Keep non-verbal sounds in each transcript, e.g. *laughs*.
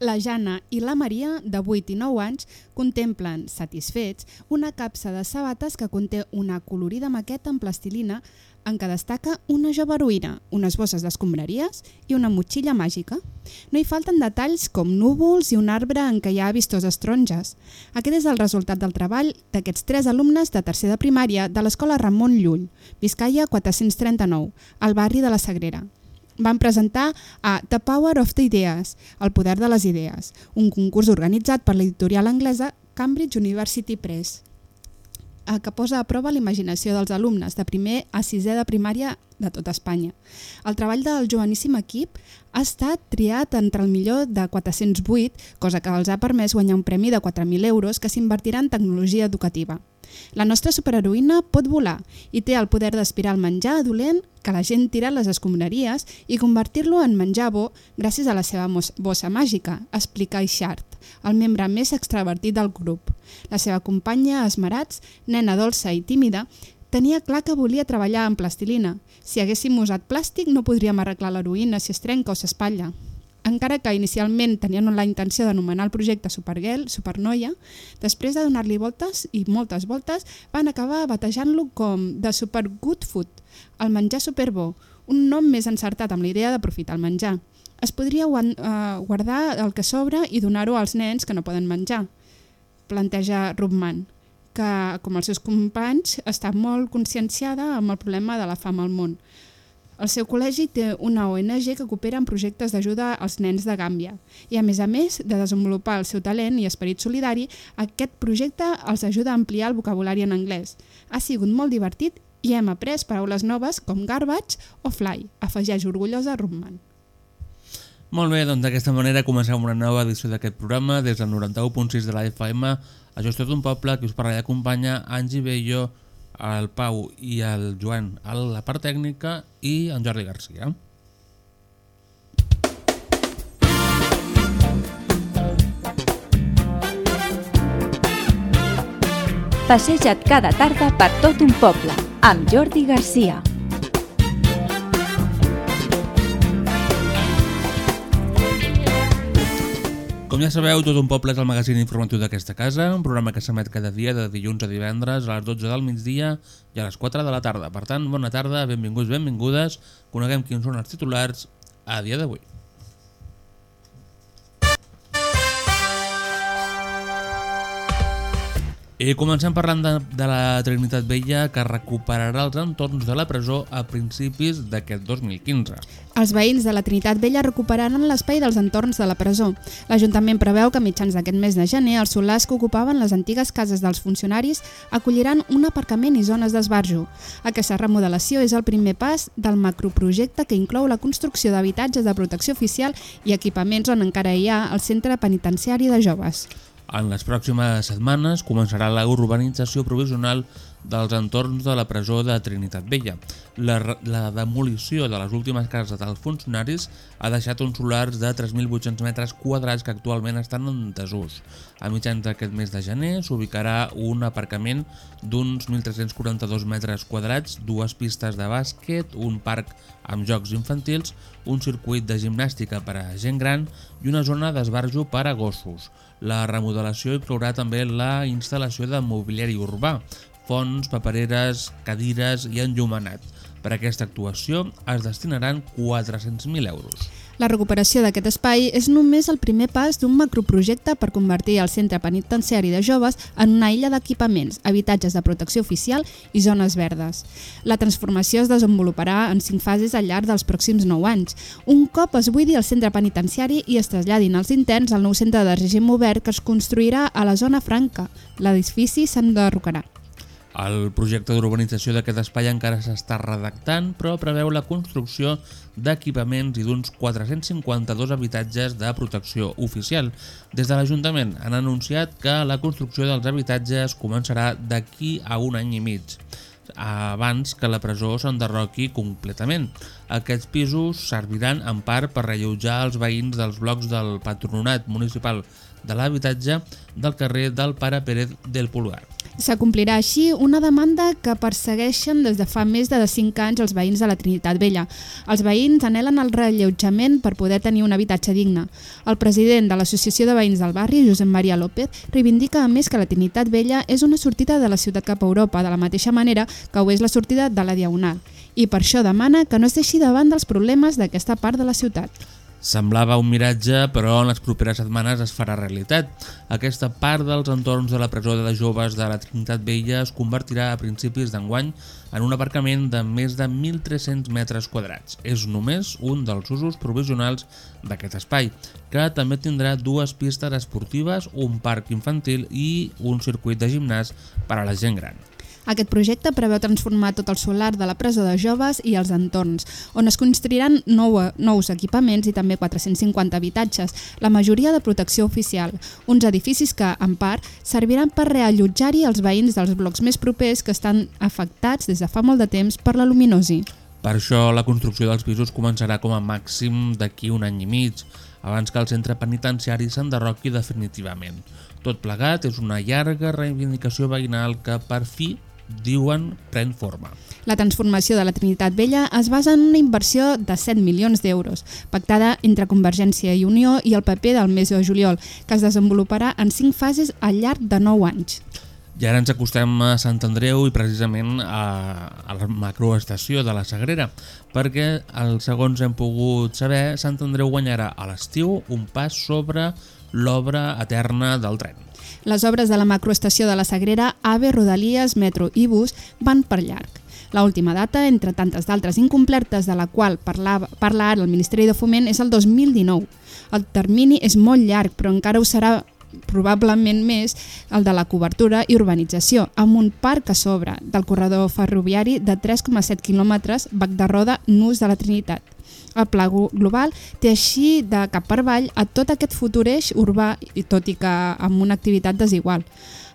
la Jana i la Maria, de 8 i 9 anys, contemplen, satisfets, una capsa de sabates que conté una colorida maqueta en plastilina en què destaca una jove heroïna, unes bosses d'escombraries i una motxilla màgica. No hi falten detalls com núvols i un arbre en què hi ha vistoses taronges. Aquest és el resultat del treball d'aquests tres alumnes de tercer de primària de l'escola Ramon Llull, Vizcaya 439, al barri de la Sagrera van presentar a The Power of the Ideas, el poder de les idees, un concurs organitzat per l'editorial anglesa Cambridge University Press eh, que posa a prova la imaginació dels alumnes de primer a sisè de primària de tota Espanya. El treball del joveníssim equip ha estat triat entre el millor de 408, cosa que els ha permès guanyar un premi de 4.000 euros que s'invertirà en tecnologia educativa. La nostra superheroïna pot volar i té el poder d'aspirar el menjar dolent que la gent tira a les escombraries i convertir-lo en menjar bo gràcies a la seva bossa màgica, explica Ixart, el membre més extravertit del grup. La seva companya, Esmerats, nena dolça i tímida, tenia clar que volia treballar amb plastilina. Si haguéssim usat plàstic no podríem arreglar l'heroïna si es trenca o s'espatlla. Encara que inicialment tenien la intenció d'anomenar el projecte Supergirl, Supernoia, després de donar-li voltes i moltes voltes van acabar batejant-lo com de Super Good Food, el menjar superbo, un nom més encertat amb la idea d'aprofitar el menjar. Es podria guardar el que sobra i donar-ho als nens que no poden menjar, planteja Rubman, que, com els seus companys, està molt conscienciada amb el problema de la fam al món. El seu col·legi té una ONG que coopera en projectes d'ajuda als nens de Gàmbia i, a més a més de desenvolupar el seu talent i esperit solidari, aquest projecte els ajuda a ampliar el vocabulari en anglès. Ha sigut molt divertit i hem après paraules noves com garbage o fly, afegeix orgullosa Rubman. Molt bé, doncs d'aquesta manera comencem una nova edició d'aquest programa des del 91.6 de la FM. Això és tot un poble que us parla i acompanya Angie Bello, el Pau i el Joan a la part tècnica i en Jordi Garcia. Passeja't cada tarda per tot un poble amb Jordi Garcia. Com ja sabeu, Tot un poble és el magazín informatiu d'aquesta casa, un programa que s'emet cada dia de dilluns a divendres a les 12 del migdia i a les 4 de la tarda. Per tant, bona tarda, benvinguts, benvingudes, coneguem quins són els titulars a dia d'avui. I comencem parlant de, de la Trinitat Vella que recuperarà els entorns de la presó a principis d'aquest 2015. Els veïns de la Trinitat Vella recuperaran l'espai dels entorns de la presó. L'Ajuntament preveu que mitjans d'aquest mes de gener els solars que ocupaven les antigues cases dels funcionaris acolliran un aparcament i zones d'esbarjo. Aquesta remodelació és el primer pas del macroprojecte que inclou la construcció d'habitatges de protecció oficial i equipaments on encara hi ha el centre penitenciari de joves. En les pròximes setmanes començarà la urbanització provisional dels entorns de la presó de Trinitat Vella. La, la demolició de les últimes cases dels funcionaris ha deixat uns solars de 3.800 metres quadrats que actualment estan en desús. A mitjans d'aquest mes de gener s'ubicarà un aparcament d'uns 1.342 metres quadrats, dues pistes de bàsquet, un parc amb jocs infantils, un circuit de gimnàstica per a gent gran i una zona d'esbarjo per a gossos. La remodelació inclourà també la instal·lació de mobiliari urbà, fonts, papereres, cadires i enllumenat. Per aquesta actuació es destinaran 400.000 euros. La recuperació d'aquest espai és només el primer pas d'un macroprojecte per convertir el centre penitenciari de joves en una illa d'equipaments, habitatges de protecció oficial i zones verdes. La transformació es desenvoluparà en cinc fases al llarg dels pròxims 9 anys. Un cop es buidi el centre penitenciari i es traslladin els interns al nou centre de règim obert que es construirà a la zona franca. L'edifici s'enderrocarà. El projecte d'urbanització d'aquest espai encara s'està redactant, però preveu la construcció d'equipaments i d'uns 452 habitatges de protecció oficial. Des de l'Ajuntament han anunciat que la construcció dels habitatges començarà d'aquí a un any i mig abans que la presó s'enderroqui completament. Aquests pisos serviran en part per rellotjar els veïns dels blocs del Patronat Municipal de l'Habitatge del carrer del Pare Pérez del Pulgar. S'acomplirà així una demanda que persegueixen des de fa més de 5 anys els veïns de la Trinitat Vella. Els veïns anhelen el rellotjament per poder tenir un habitatge digne. El president de l'Associació de Veïns del Barri, Josep Maria López, reivindica a més que la Trinitat Vella és una sortida de la ciutat cap a Europa, de la mateixa manera que ho és la sortida de la Diagonal, i per això demana que no es deixi davant dels problemes d'aquesta part de la ciutat. Semblava un miratge, però en les properes setmanes es farà realitat. Aquesta part dels entorns de la presó de joves de la Trinitat Vella es convertirà a principis d'enguany en un aparcament de més de 1.300 metres quadrats. És només un dels usos provisionals d'aquest espai, que també tindrà dues pistes esportives, un parc infantil i un circuit de gimnàs per a la gent gran. Aquest projecte preveu transformar tot el solar de la presó de joves i els entorns, on es construiran nou, nous equipaments i també 450 habitatges, la majoria de protecció oficial, uns edificis que, en part, serviran per reallotjar-hi els veïns dels blocs més propers que estan afectats des de fa molt de temps per la luminosi. Per això, la construcció dels pisos començarà com a màxim d'aquí un any i mig, abans que el centre penitenciari s'enderroqui definitivament. Tot plegat és una llarga reivindicació veïnal que, per fi, diuen pren forma. La transformació de la Trinitat Vella es basa en una inversió de 7 milions d'euros, pactada entre Convergència i Unió i el PP del mes de juliol, que es desenvoluparà en 5 fases al llarg de 9 anys. I ara ens acostem a Sant Andreu i precisament a, a la macroestació de la Sagrera, perquè segons hem pogut saber, Sant Andreu guanyarà a l'estiu un pas sobre l'obra eterna del tren. Les obres de la macroestació de la Sagrera, AVE, Rodalies, Metro i Bus van per llarg. La última data, entre tantes d'altres incomplertes de la qual parlava, parla ara el Ministeri de Foment, és el 2019. El termini és molt llarg, però encara ho serà probablement més el de la cobertura i urbanització, amb un parc a sobre del corredor ferroviari de 3,7 quilòmetres bac de roda nus de la Trinitat. El pla global té així de cap per avall a tot aquest futur eix urbà, i tot i que amb una activitat desigual.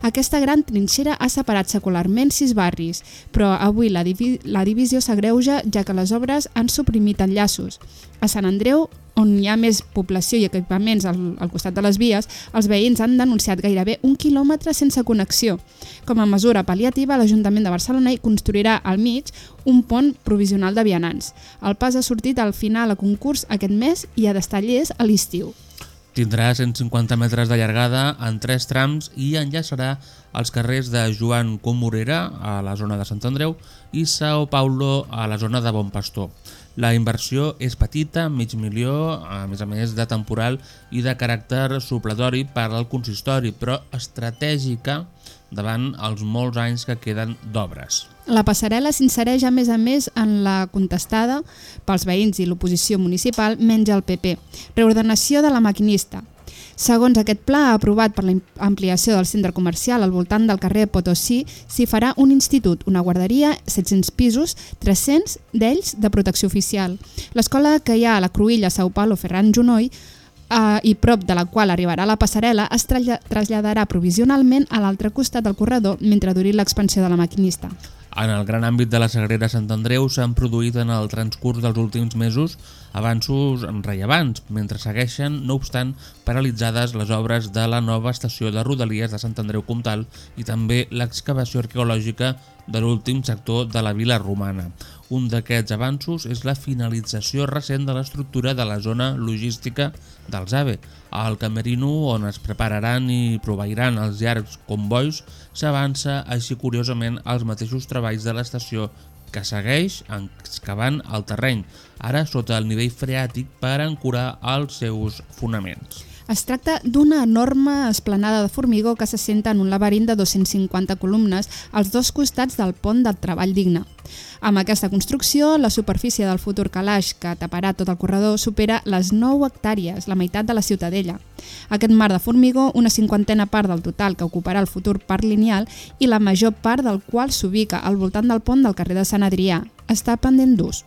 Aquesta gran trinxera ha separat secularment sis barris, però avui la, divi la divisió s'agreuja ja que les obres han suprimit enllaços. A Sant Andreu, on hi ha més població i equipaments al, al costat de les vies, els veïns han denunciat gairebé un quilòmetre sense connexió. Com a mesura pal·liativa, l'Ajuntament de Barcelona hi construirà al mig un pont provisional de vianants. El pas ha sortit al final a concurs aquest mes i ha d'estar llest a l'estiu. Tindrà 150 metres de llargada en tres trams i enllaçarà els carrers de Joan Comorera, a la zona de Sant Andreu, i Sao Paulo, a la zona de Bon Pastor. La inversió és petita, mig milió, a més a més de temporal i de caràcter supletori per al consistori, però estratègica davant els molts anys que queden d'obres. La passarel·la s'insereix a més a més en la contestada pels veïns i l'oposició municipal menys el PP. Reordenació de la maquinista. Segons aquest pla aprovat per l'ampliació del centre comercial al voltant del carrer Potosí, s'hi farà un institut, una guarderia, 700 pisos, 300 d'ells de protecció oficial. L'escola que hi ha a la Cruïlla, Sao Paulo, Ferran Junoy, eh, i prop de la qual arribarà la passarel·la es traslladarà provisionalment a l'altre costat del corredor mentre duri l'expansió de la maquinista. En el gran àmbit de la Sagrera Sant Andreu s'han produït en el transcurs dels últims mesos avanços rellevants, mentre segueixen, no obstant, paralitzades les obres de la nova estació de Rodalies de Sant Andreu Comtal i també l'excavació arqueològica de l'últim sector de la vila romana. Un d'aquests avanços és la finalització recent de l'estructura de la zona logística dels AVE. Al Camerino, on es prepararan i proveiran els llargs convois, s'avança així curiosament els mateixos treballs de l'estació que segueix excavant el terreny, ara sota el nivell freàtic per ancorar els seus fonaments. Es tracta d'una enorme esplanada de formigó que s'assenta en un laberint de 250 columnes als dos costats del pont del treball digne. Amb aquesta construcció, la superfície del futur calaix que taparà tot el corredor supera les 9 hectàrees, la meitat de la ciutadella. Aquest mar de formigó, una cinquantena part del total que ocuparà el futur parc lineal i la major part del qual s'ubica al voltant del pont del carrer de Sant Adrià, està pendent d'ús.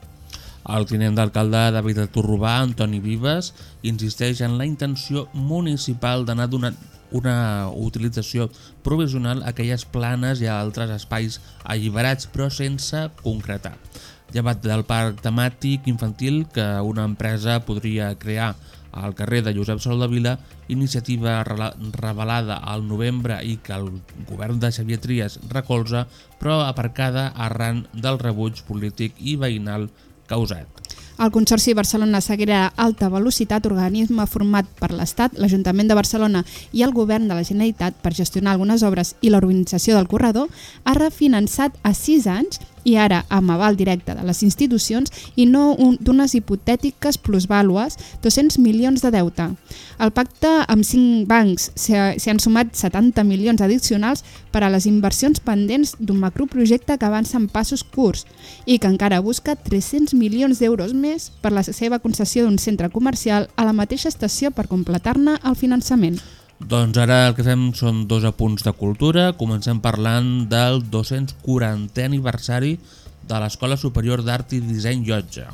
El tinent d'alcalde d'Habitat Urbà, Antoni Vives, insisteix en la intenció municipal d'anar donant una utilització provisional a aquelles planes i a altres espais alliberats, però sense concretar. Llevat del parc temàtic infantil que una empresa podria crear al carrer de Josep Sol de Vila, iniciativa revelada al novembre i que el govern de Xavier Trias recolza, però aparcada arran del rebuig polític i veïnal causat. El Consorci Barcelona Seguera Alta Velocitat, organisme format per l'Estat, l'Ajuntament de Barcelona i el Govern de la Generalitat per gestionar algunes obres i l'organització del corredor, ha refinançat a 6 anys i ara amb aval directe de les institucions i no un- d'unes hipotètiques plusvàlues 200 milions de deute. Al pacte amb 5 bancs s'hi han sumat 70 milions addicionals per a les inversions pendents d'un macroprojecte que avança en passos curts i que encara busca 300 milions d'euros més per la seva concessió d'un centre comercial a la mateixa estació per completar-ne el finançament. Doncs ara el que fem són dos apunts de cultura. Comencem parlant del 240è aniversari de l'Escola Superior d'Art i Disseny Llotja.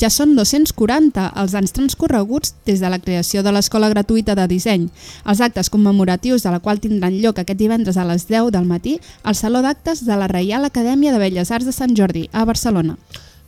Ja són 240 els anys transcorreguts des de la creació de l'Escola Gratuïta de Disseny. Els actes commemoratius de la qual tindran lloc aquest divendres a les 10 del matí al Saló d'Actes de la Reial Acadèmia de Belles Arts de Sant Jordi, a Barcelona.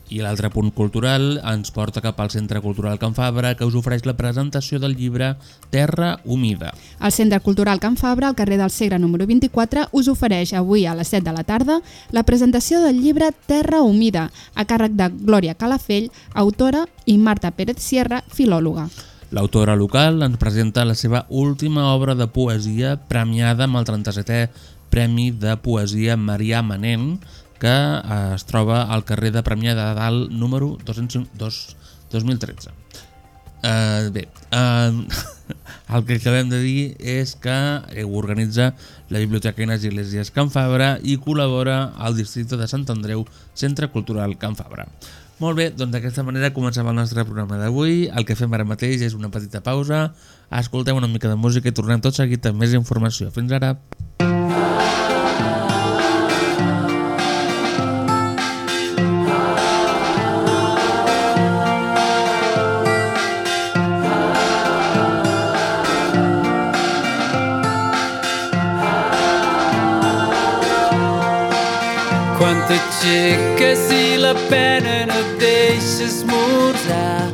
I l'altre punt cultural ens porta cap al Centre Cultural Can Fabra que us ofereix la presentació del llibre Terra Humida. El Centre Cultural Can Fabra, al carrer del Segre número 24, us ofereix avui a les 7 de la tarda la presentació del llibre Terra Humida, a càrrec de Glòria Calafell, autora, i Marta Pérez Sierra, filòloga. L'autora local ens presenta la seva última obra de poesia premiada amb el 37è Premi de Poesia Marià Manent que eh, es troba al carrer de Premià de Dalt número 202, 2013. Uh, bé, uh, *laughs* el que acabem de dir és que eh, organitza la Biblioteca Inés Iglesias Can Fabra i col·labora al districte de Sant Andreu Centre Cultural Can Fabra. Molt bé, doncs d'aquesta manera comencem el nostre programa d'avui. El que fem ara mateix és una petita pausa, escoltem una mica de música i tornem tot seguit amb més informació. Fins ara! Quan t'aixeques i la pena no et deixa esmorzar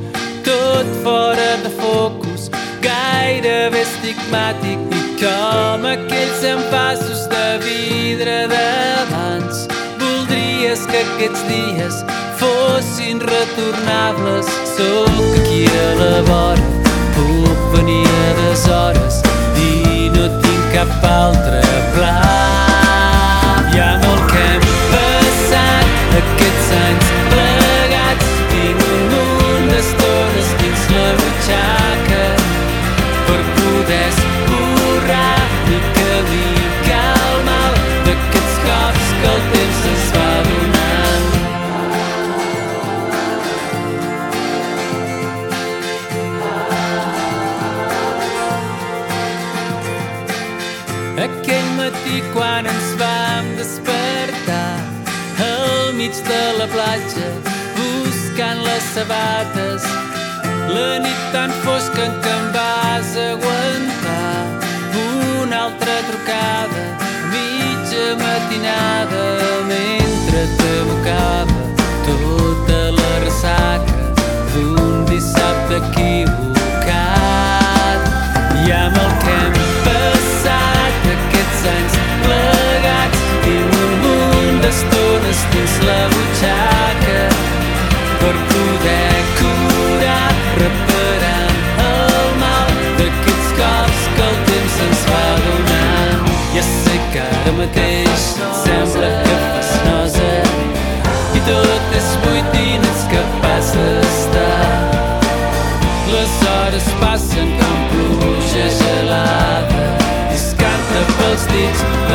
tot fora de focus gairebé estigmàtic i com aquells envasos de vidre d'abans. Voldries que aquests dies fossin retornables. Sóc aquí a la vora puc venir a deshores i no tinc cap altre pla mig de la platja buscant les sabates. La nit tan fosca en què em vas aguantar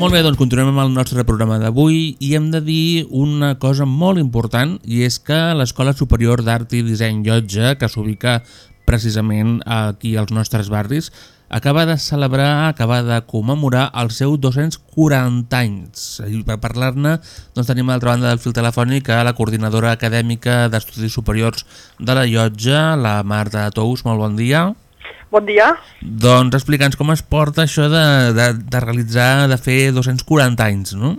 Molt bé, doncs continuem amb el nostre programa d'avui i hem de dir una cosa molt important i és que l'Escola Superior d'Art i Disseny Llotja, que s'ubica precisament aquí als nostres barris, acaba de celebrar, acaba de commemorar el seu 240 anys. I per parlar-ne doncs, tenim a l'altra banda del fil telefònic a la coordinadora acadèmica d'Estudis Superiors de la Llotja, la Marta Tous. Molt bon dia. Bon dia. Doncs explica'ns com es porta això de, de, de realitzar, de fer 240 anys, no?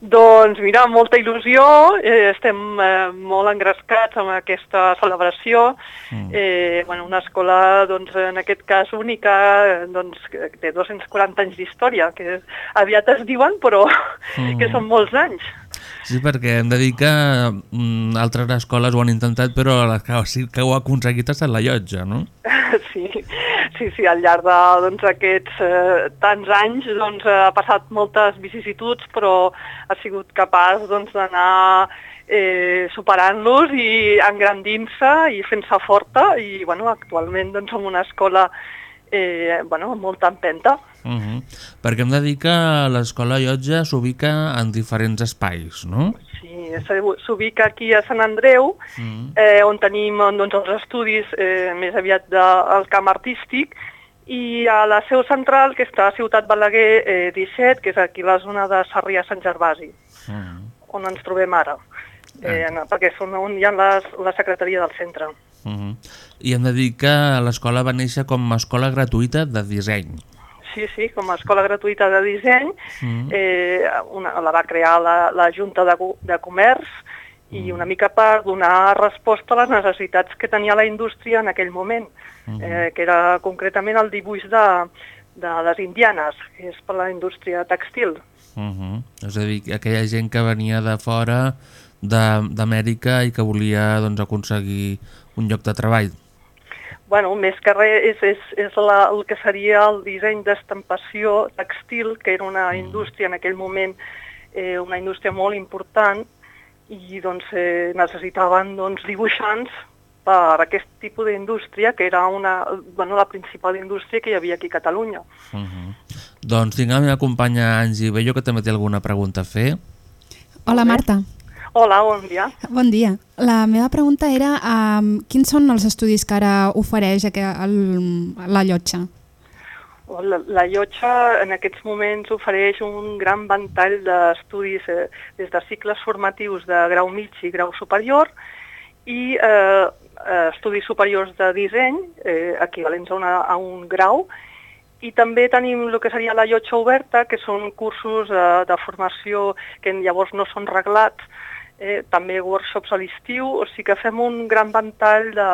Doncs mira, molta il·lusió, eh, estem eh, molt engrescats amb aquesta celebració. Mm. Eh, bueno, una escola, doncs, en aquest cas única, doncs, que té 240 anys d'història, que aviat es diuen, però mm. que són molts anys. Sí, perquè hem de dir que mm, altres escoles ho han intentat, però la que sí que ho ha aconseguit ha estat la llotja, no? *laughs* Sí, sí, sí, al llarg d'aquests doncs, aquests, eh, tants anys doncs, ha passat moltes vicissituds, però ha sigut capaç doncs, d'anar eh, superant-los i engrandint-se i fent-se forta i bueno, actualment doncs, som una escola eh, bueno, amb molta empenta. Uh -huh. Perquè hem de dir que l'escola Llotja s'ubica en diferents espais, no? Sí, s'ubica aquí a Sant Andreu, uh -huh. eh, on tenim doncs, els estudis eh, més aviat del camp artístic, i a la seu central, que està a Ciutat Balaguer eh, 17, que és aquí la zona de Sarrià-Sant Gervasi, uh -huh. on ens trobem ara, eh, uh -huh. perquè són on hi ha les, la secretaria del centre. Uh -huh. I hem de dir que l'escola va néixer com a escola gratuïta de disseny. Sí, sí, com a escola gratuïta de disseny, -huh. eh, una, la va crear la, la Junta de, de Comerç i uh -huh. una mica per donar resposta a les necessitats que tenia la indústria en aquell moment, -huh. eh, que era concretament el dibuix de, de les indianes, que és per la indústria textil. Uh -huh. És a dir, aquella gent que venia de fora d'Amèrica i que volia doncs, aconseguir un lloc de treball. Bueno, més que res és, és, és la, el que seria el disseny d'estampació textil, que era una mm. indústria en aquell moment, eh, una indústria molt important, i doncs, eh, necessitaven doncs, dibuixants per aquest tipus d'indústria, que era una, bueno, la principal indústria que hi havia aquí a Catalunya. Uh -huh. Doncs tinc la meva companya Angie Bello, que també té alguna pregunta a fer. Hola, Marta. Hola, bon dia. Bon dia. La meva pregunta era um, quins són els estudis que ara ofereix el, la llotja? La, la llotja en aquests moments ofereix un gran ventall d'estudis eh, des de cicles formatius de grau mig i grau superior i eh, estudis superiors de disseny, eh, equivalents a, una, a un grau, i també tenim el que seria la llotja oberta, que són cursos de, eh, de formació que llavors no són reglats, eh, també workshops a l'estiu, o sigui que fem un gran ventall de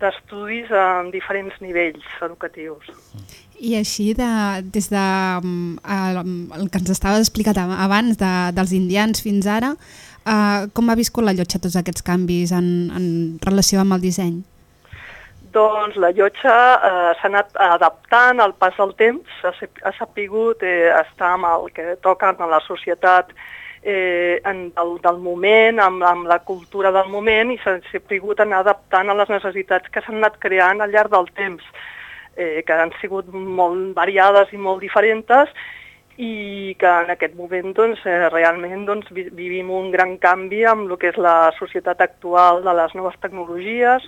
d'estudis en diferents nivells educatius. I així, de, des de mm, el, el que ens estaves explicat abans, de, dels indians fins ara, eh, com ha viscut la llotja tots aquests canvis en, en relació amb el disseny? Doncs la llotja eh, s'ha anat adaptant al pas del temps, ha, ha sapigut eh, estar amb el que toca en la societat eh, en, del, del moment, amb, amb la cultura del moment i s'ha pogut anar adaptant a les necessitats que s'han anat creant al llarg del temps, eh, que han sigut molt variades i molt diferents i que en aquest moment doncs, eh, realment doncs, vivim un gran canvi amb el que és la societat actual de les noves tecnologies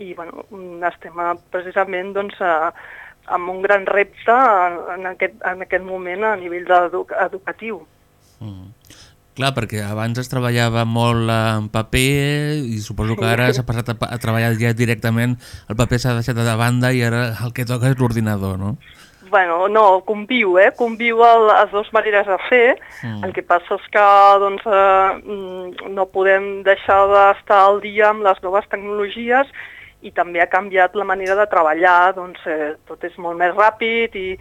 i bueno, estem precisament doncs, a, amb un gran repte en, aquest, en aquest moment a nivell educatiu. Mm. Clar, perquè abans es treballava molt en paper i suposo que ara *laughs* s'ha passat a, a treballar ja directament, el paper s'ha deixat de banda i ara el que toca és l'ordinador, no? Bueno, no, conviu, eh? Conviu el, les dues maneres de fer. Mm. El que passa és que doncs, eh, no podem deixar d'estar al dia amb les noves tecnologies i també ha canviat la manera de treballar, doncs eh, tot és molt més ràpid i,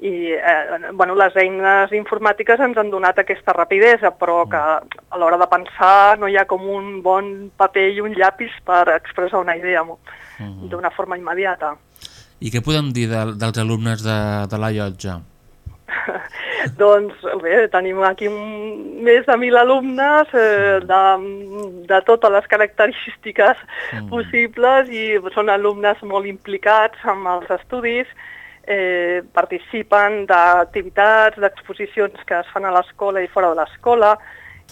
i eh, bueno, les eines informàtiques ens han donat aquesta rapidesa, però que a l'hora de pensar no hi ha com un bon paper i un llapis per expressar una idea mo- d'una forma immediata. I què podem dir de, dels alumnes de, de la llotja? *laughs* doncs bé, tenim aquí un, més de mil alumnes eh, de, de totes les característiques Mm. possibles i són alumnes molt implicats amb els estudis, eh, participen d'activitats, d'exposicions que es fan a l'escola i fora de l'escola,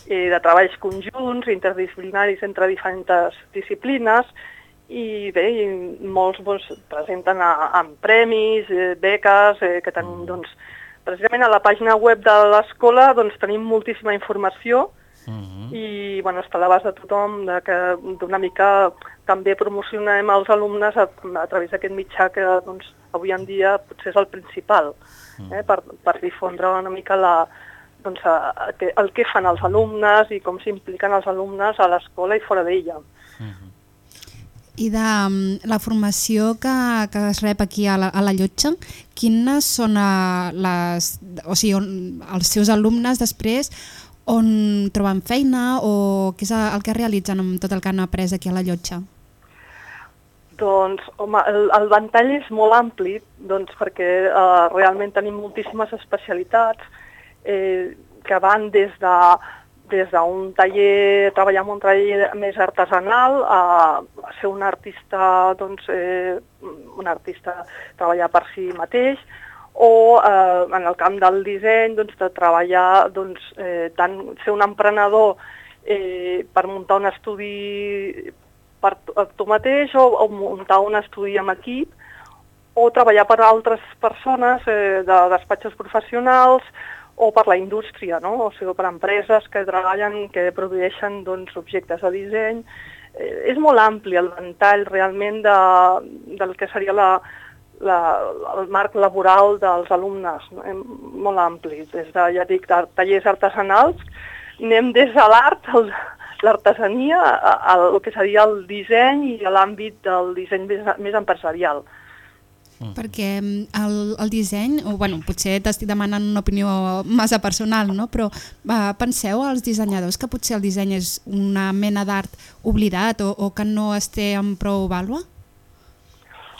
eh, de treballs conjunts, interdisciplinaris entre diferents disciplines, i bé, i molts doncs, presenten a, amb premis, eh, beques, eh, que tenim, doncs, precisament a la pàgina web de l'escola doncs, tenim moltíssima informació i bueno, està a l'abast de tothom de que d'una mica també promocionem els alumnes a, a través d'aquest mitjà que doncs, avui en dia potser és el principal eh, per, per difondre una mica la, doncs, a, a, que- el que fan els alumnes i com s'impliquen els alumnes a l'escola i fora d'ella. I de mm, la formació que, que es rep aquí a la, a la llotja, quines són eh, les, o sigui, on, els seus alumnes després on troben feina o què és el que realitzen amb tot el que han après aquí a la llotja? Doncs, home, el, el ventall és molt ampli, doncs, perquè eh, realment tenim moltíssimes especialitats eh, que van des de des d'un taller, treballar en un taller més artesanal, a, ser un artista, doncs, eh, un artista treballar per si mateix, o eh, en el camp del disseny, doncs, de treballar, doncs, eh, tant ser un emprenedor eh, per muntar un estudi per tu, tu mateix o, o muntar un estudi amb equip o treballar per altres persones eh, de despatxos professionals o per la indústria, no? o sigui, per empreses que treballen, que produeixen doncs, objectes de disseny. Eh, és molt ampli el ventall realment de, del que seria la, la, el marc laboral dels alumnes, no? Eh, molt ampli, des de, ja dic, de tallers artesanals, anem des de l'art, el- l'artesania, al que seria el disseny i l'àmbit del disseny més, més empresarial. Perquè mm, el, el disseny, o bueno, potser t'estic demanant una opinió massa personal, no? però uh, penseu als dissenyadors que potser el disseny és una mena d'art oblidat o, o que no es té amb prou vàlua?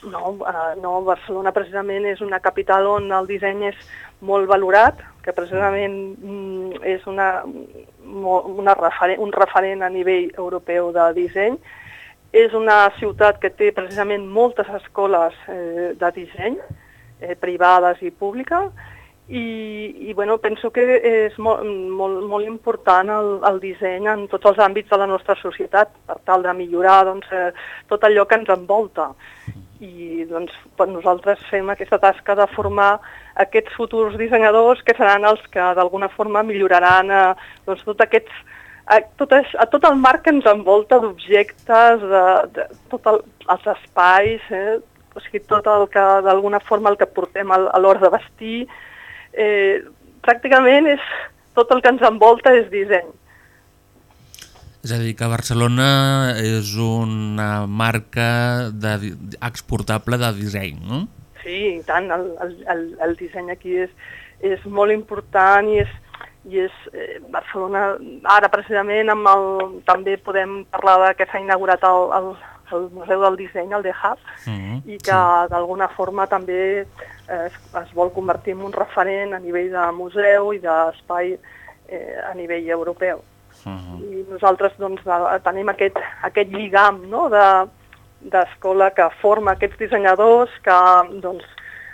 No, uh, no, Barcelona precisament és una capital on el disseny és molt valorat, que precisament mm, és una, mo- una referen un referent a nivell europeu de disseny. És una ciutat que té precisament moltes escoles eh, de disseny, eh, privades i públiques, i, i bueno, penso que és molt, molt, molt important el, el disseny en tots els àmbits de la nostra societat per tal de millorar doncs, eh, tot allò que ens envolta. I doncs, per nosaltres fem aquesta tasca de formar aquests futurs dissenyadors que seran els que d'alguna forma milloraran eh, doncs, tot aquests, a tot, això, a tot el marc que ens envolta d'objectes, de, de tot el, els espais, eh? o sigui, tot el que d'alguna forma el que portem a, a l'hora de vestir, eh, pràcticament és tot el que ens envolta és disseny. És a dir, que Barcelona és una marca de, exportable de disseny, no? Sí, i tant, el, el, el, disseny aquí és, és molt important i és, i és eh, Barcelona, ara precisament amb el, també podem parlar de que s'ha inaugurat el, el, el Museu del Disseny, el de Hub, Mhm, i que d'alguna forma també eh, es, es vol convertir en un referent a nivell de museu i d'espai eh, a nivell europeu. Mhm. I nosaltres doncs, de- tenim aquest, aquest lligam no? de- d'escola que forma aquests dissenyadors, que doncs,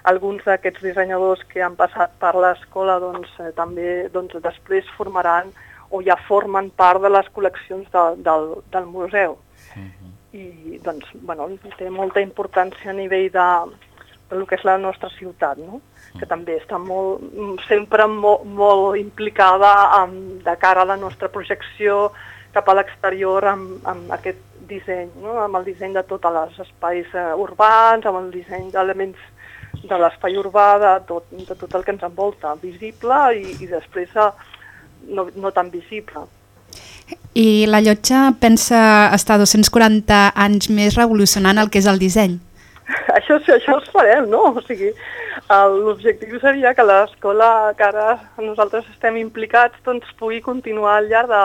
alguns d'aquests dissenyadors que han passat per l'escola doncs, eh, també doncs, després formaran o ja formen part de les col·leccions de, del, del museu. I doncs, bueno, té molta importància a nivell de, del que és la nostra ciutat, no? que també està molt, sempre molt, molt implicada amb, de cara a la nostra projecció cap a l'exterior amb, amb aquest disseny, no? amb el disseny de tots els espais eh, urbans, amb el disseny d'elements de l'espai urbà, de tot, de tot el que ens envolta, visible i, i després eh, no, no tan visible. I la llotja pensa estar 240 anys més revolucionant el que és el disseny. *laughs* això, això els farem, no? O sigui, l'objectiu seria que l'escola que ara nosaltres estem implicats doncs, pugui continuar al llarg de,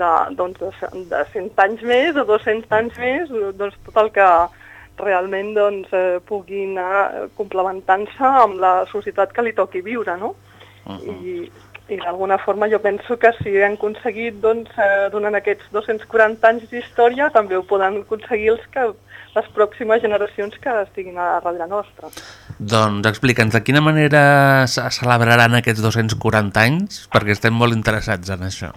de, doncs, de, de 100 anys més o 200 anys més, doncs, tot el que realment doncs, eh, pugui anar complementant-se amb la societat que li toqui viure, no? I, i d'alguna forma jo penso que si han aconseguit doncs, eh, durant aquests 240 anys d'història també ho poden aconseguir els que, les pròximes generacions que estiguin a darrere nostra. Doncs explica'ns de quina manera se celebraran aquests 240 anys, perquè estem molt interessats en això.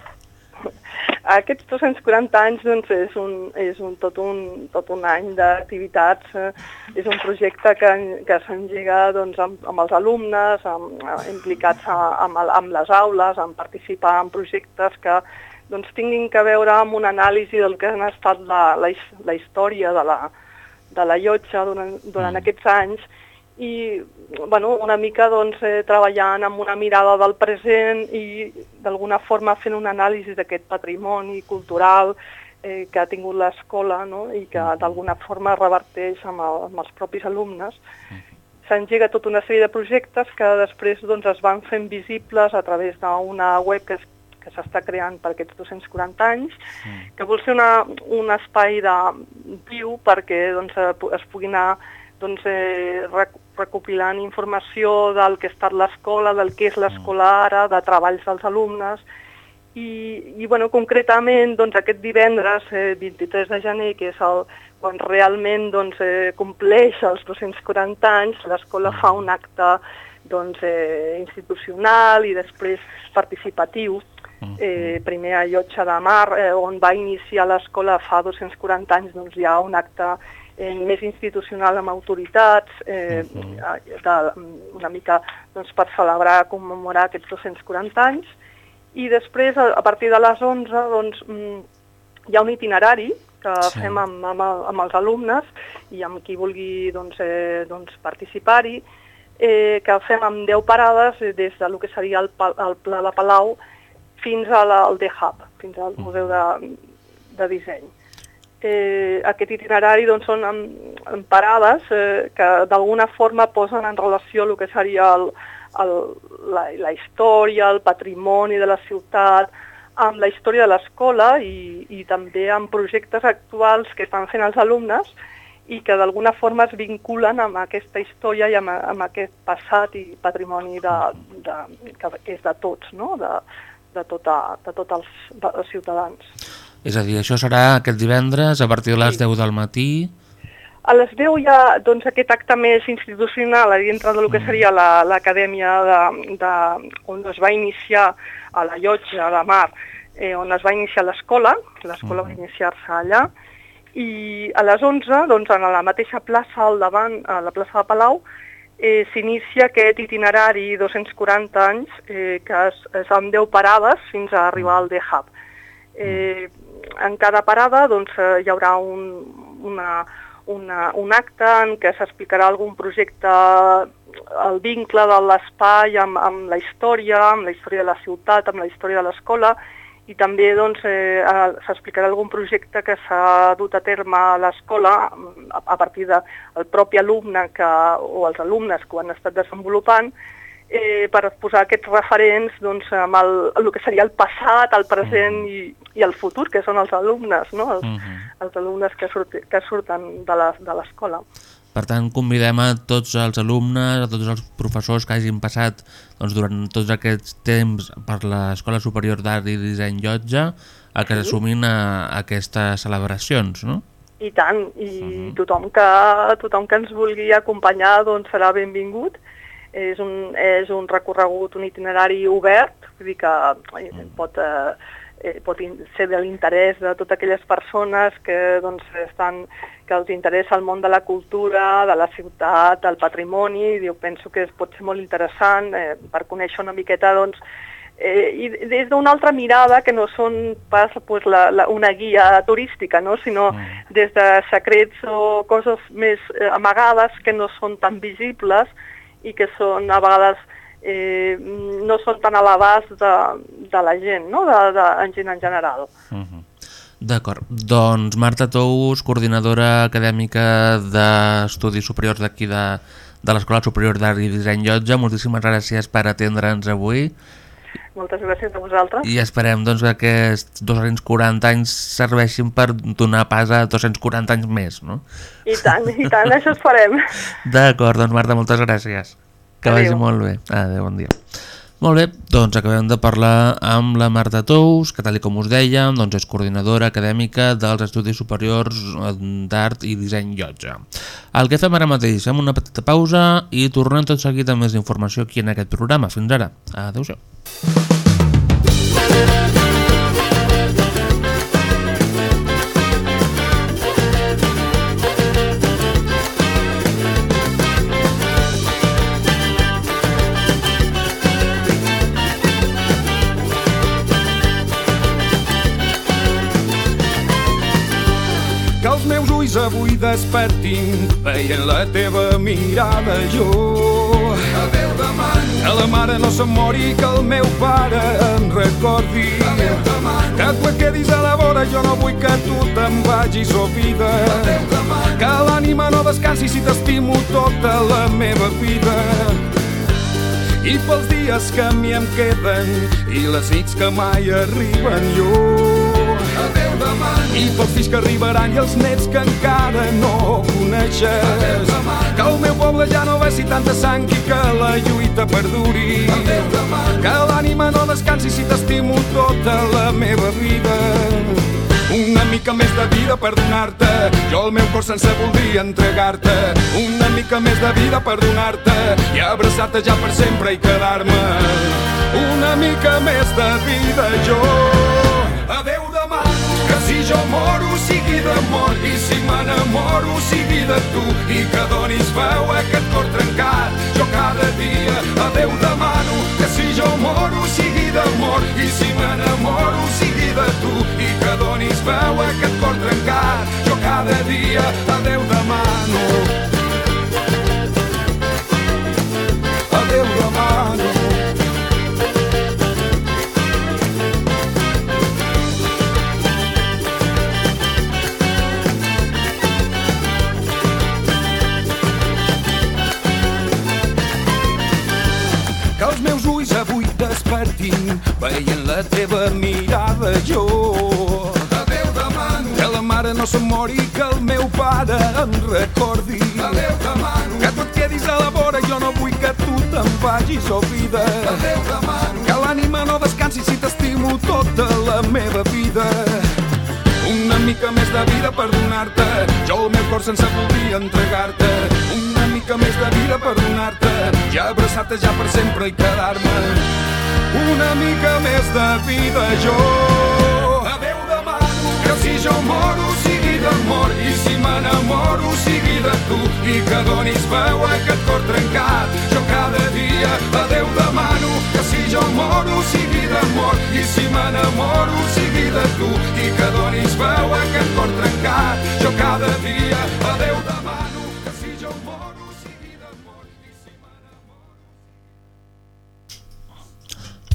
Aquests 240 anys doncs, és, un, és un, tot, un, tot un any d'activitats, eh, és un projecte que, que s'engega doncs, amb, amb els alumnes, amb, eh, implicats a, amb, el- amb les aules, en participar en projectes que doncs, tinguin que veure amb una anàlisi del que han estat la, la, la història de la, de la llotja durant, durant aquests anys i bueno, una mica doncs, eh, treballant amb una mirada del present i d'alguna forma fent una anàlisi d'aquest patrimoni cultural eh, que ha tingut l'escola no? i que d'alguna forma reverteix amb, el, amb els propis alumnes. S'engega tota una sèrie de projectes que després doncs, es van fent visibles a través d'una web que es que s'està creant per aquests 240 anys, que vol ser una, un espai de viu perquè doncs, eh, es pugui anar doncs, eh, rec recopilant informació del que ha estat l'escola, del que és l'escola ara, de treballs dels alumnes, i, i bueno, concretament doncs, aquest divendres, eh, 23 de gener, que és el, quan realment doncs, eh, compleix els 240 anys, l'escola fa un acte doncs, eh, institucional i després participatiu. Eh, primer a Llotja de Mar, eh, on va iniciar l'escola fa 240 anys, doncs hi ha un acte eh, més institucional amb autoritats, eh, de, una mica doncs, per celebrar, commemorar aquests 240 anys, i després, a, a partir de les 11, doncs, mm, hi ha un itinerari que Sí. fem amb, amb, amb els alumnes i amb qui vulgui doncs, eh, doncs, participar-hi, eh, que fem amb 10 parades eh, des de lo que seria el, el Pla de Palau fins a la, al The Hub, fins al Museu de, de Disseny. Eh, aquest itinerari doncs, són en, en parades eh, que d'alguna forma posen en relació el que seria el, el, la, la història, el patrimoni de la ciutat, amb la història de l'escola i, i també amb projectes actuals que estan fent els alumnes i que d'alguna forma es vinculen amb aquesta història i amb, amb aquest passat i patrimoni de, de, que, que és de tots, no? de, de, tota, de tots els, de, els ciutadans. És a dir, això serà aquest divendres a partir de les 10 del matí. A les 10 hi ha doncs, aquest acte més institucional a dintre del que seria la- l'acadèmia de, de, on es va iniciar a la llotja de Mar, eh, on es va iniciar l'escola, l'escola va iniciar-se allà, i a les 11, doncs, en la mateixa plaça al davant, a la plaça de Palau, eh, s'inicia aquest itinerari 240 anys eh, que és, és amb 10 parades fins a arribar al The Hub. Eh, en cada parada doncs, eh, hi haurà un, una, una, un acte en què s'explicarà algun projecte, el vincle de l'espai amb, amb la història, amb la història de la ciutat, amb la història de l'escola, i també doncs, eh, s'explicarà algun projecte que s'ha dut a terme a l'escola mm, a, a partir del de, propi alumne que, o els alumnes que ho han estat desenvolupant eh, per posar aquests referents doncs, amb el, el que seria el passat, el present i, i el futur, que són els alumnes, no? els, Mhm. els alumnes que, surti, que surten de la- de l'escola. Per tant, convidem a tots els alumnes, a tots els professors que hagin passat doncs, durant tots aquests temps per l'Escola Superior d'Art i Disseny Llotja a que s'assumin a, a aquestes celebracions, no? I tant, i tothom, que, tothom que ens vulgui acompanyar doncs, serà benvingut. És un, és un recorregut, un itinerari obert, vull dir que eh, pot, eh, eh, pot ser de l'interès de totes aquelles persones que, doncs, estan, que els interessa el món de la cultura, de la ciutat, del patrimoni, i jo penso que es pot ser molt interessant eh, per conèixer una miqueta doncs, eh, i des d'una altra mirada que no són pas pues, la, la, una guia turística, no? sinó des de secrets o coses més eh, amagades que no són tan visibles i que són a vegades eh, no són tan a l'abast de, de la gent, no? de, de, en gent en general. Mhm. D'acord. Doncs Marta Tous, coordinadora acadèmica d'Estudis Superiors d'aquí de, de l'Escola Superior d'Art i Disseny Llotja. Moltíssimes gràcies per atendre'ns avui Moltes gràcies a vosaltres. i esperem doncs, que aquests 240 anys serveixin per donar pas a 240 anys més, no? I tant, i tant, això esperem. *laughs* D'acord, doncs Marta, moltes gràcies. Que Adéu. vagi molt bé. Adéu, bon dia. Molt bé, doncs acabem de parlar amb la Marta Tous, que tal com us dèiem, doncs és coordinadora acadèmica dels Estudis Superiors d'Art i Disseny Llotja. El que fem ara mateix, fem una petita pausa i tornem tot seguit amb més informació aquí en aquest programa. Fins ara. Adéu-siau. Avui despertin veient la teva mirada jo. Demano que la mare no se'n mori que el meu pare em recordi. Demano que tu et quedis a la vora jo no vull que tu te'n vagis o vida. Demano que l'ànima no descansi si t'estimo tota la meva vida. I pels dies que a mi em queden i les nits que mai arriben demano i pels fills que arribaran i els nets que encara no coneixes. Que el meu poble ja no vessi tanta sang i que la lluita perduri. Que l'ànima no descansi si t'estimo tota la meva vida. Una mica més de vida per donar-te. Jo el meu cor sense voldria entregar-te. Una mica més de vida per donar-te I abraçar-te ja per sempre i quedar-me. Una mica més de vida jo si jo moro sigui d'amor i si m'enamoro sigui de tu i que donis veu a aquest cor trencat. Jo cada dia adeu demano que si jo moro sigui d'amor i si m'enamoro sigui de tu i que donis veu a aquest cor trencat. Jo cada dia adeu demano veient la teva mirada jo. Adeu demano que la mare no se'n mori que el meu pare em recordi. Adeu demano que tu et quedis a la vora jo no vull que tu te'n vagis o vida. Adeu demano que l'ànima no descansi si t'estimo tota la meva vida. Una mica més de vida per donar-te. Jo el meu cor sense voldria entregar-te. Una mica més de vida per donar-te. I abraçar-te ja per sempre i quedar-me una mica més de vida jo. Adeu demano que si jo moro sigui d'amor i si m'enamoro sigui de tu i que donis veu a aquest cor trencat. Jo cada dia adeu demano que si jo moro sigui d'amor i si m'enamoro sigui de tu i que donis veu a aquest cor trencat. Jo cada dia adeu demano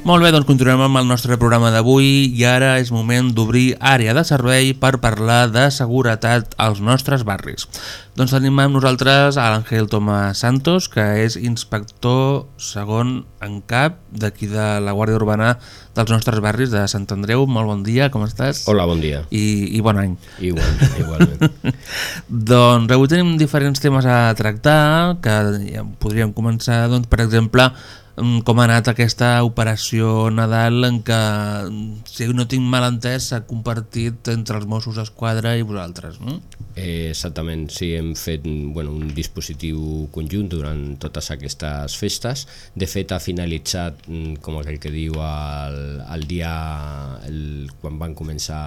Molt bé, doncs continuem amb el nostre programa d'avui i ara és moment d'obrir àrea de servei per parlar de seguretat als nostres barris. Doncs tenim amb nosaltres a l'Àngel Tomàs Santos, que és inspector segon en cap d'aquí de la Guàrdia Urbana dels nostres barris de Sant Andreu. Molt bon dia, com estàs? Hola, bon dia. I, i bon any. Igual, igualment. *laughs* doncs avui tenim diferents temes a tractar, que podríem començar, doncs, per exemple, com ha anat aquesta operació Nadal en què, mm, si no tinc mal entès, s'ha compartit entre els Mossos d'Esquadra i vosaltres, no? Exactament, sí, hem fet bueno, un dispositiu conjunt durant totes aquestes festes. De fet, ha finalitzat, mm, com aquell que diu, el, el dia el, quan van començar